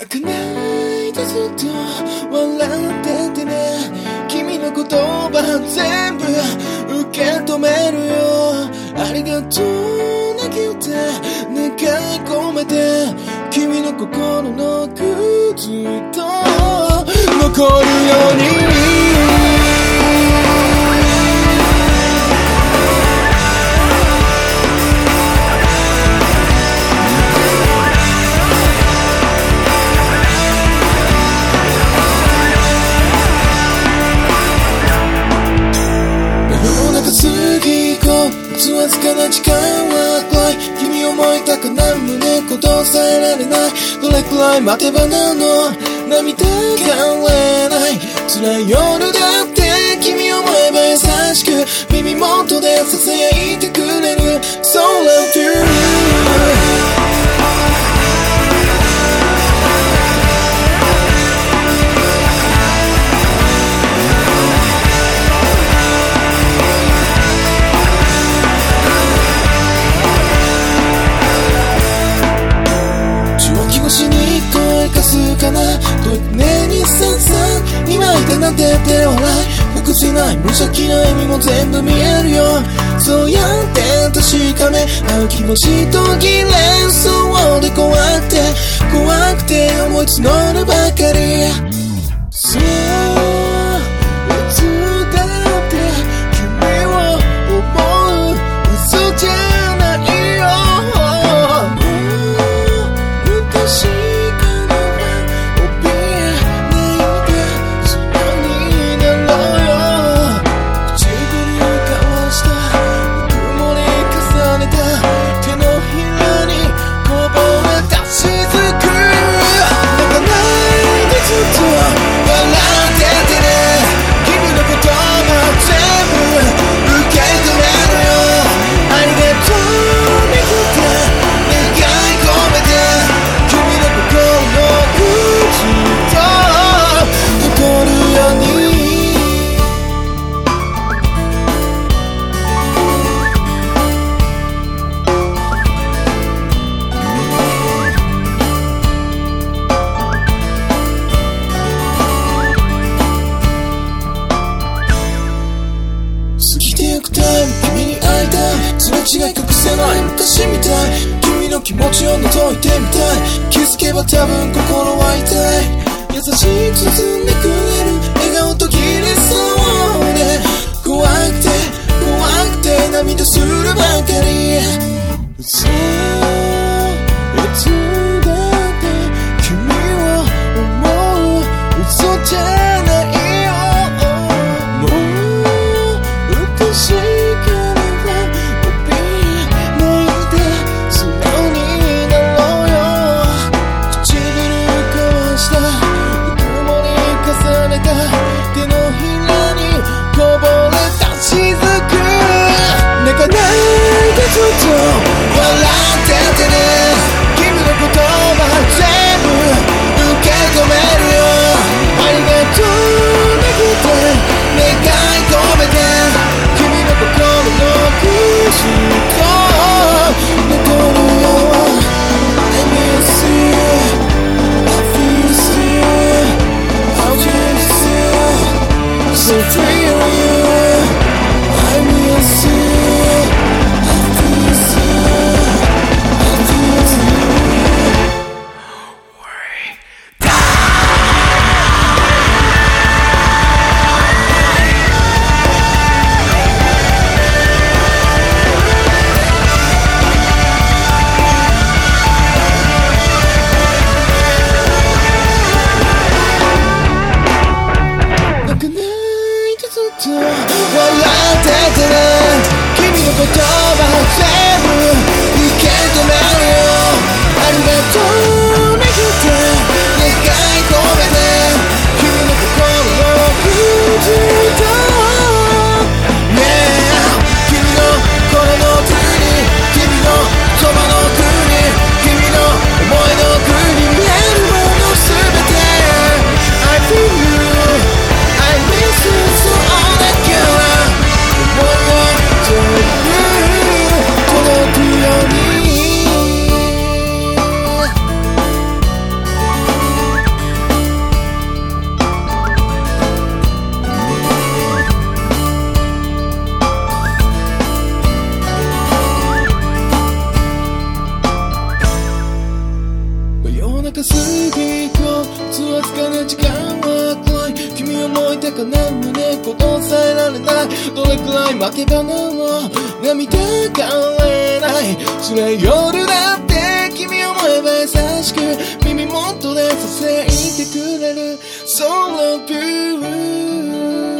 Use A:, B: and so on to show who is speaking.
A: 泣かないでずっと笑っててね。君の言葉全部受け止めるよ。ありがとう泣き歌願い込めて。君の心の靴と残るように。ことさえられない。どれくらい待てばなの？涙がれない。辛い夜だって君思えば優しく。耳元で囁て手を洗い隠せない無邪気な笑みも全部見えるよ。そうやって確かめ。合う気持ち途切れそうで怖くて。怖くて思い募るばかり。そう違い隠せない。昔みたい。君の気持ちを覗いてみたい。気づけば多分心は痛い。優しい包んでくれる。笑顔と切れそう Say かな胸こと抑えられない。どれくらい負けたのも涙がれない。辛い夜だって君思えば優しく耳元でさせてくれる。So love you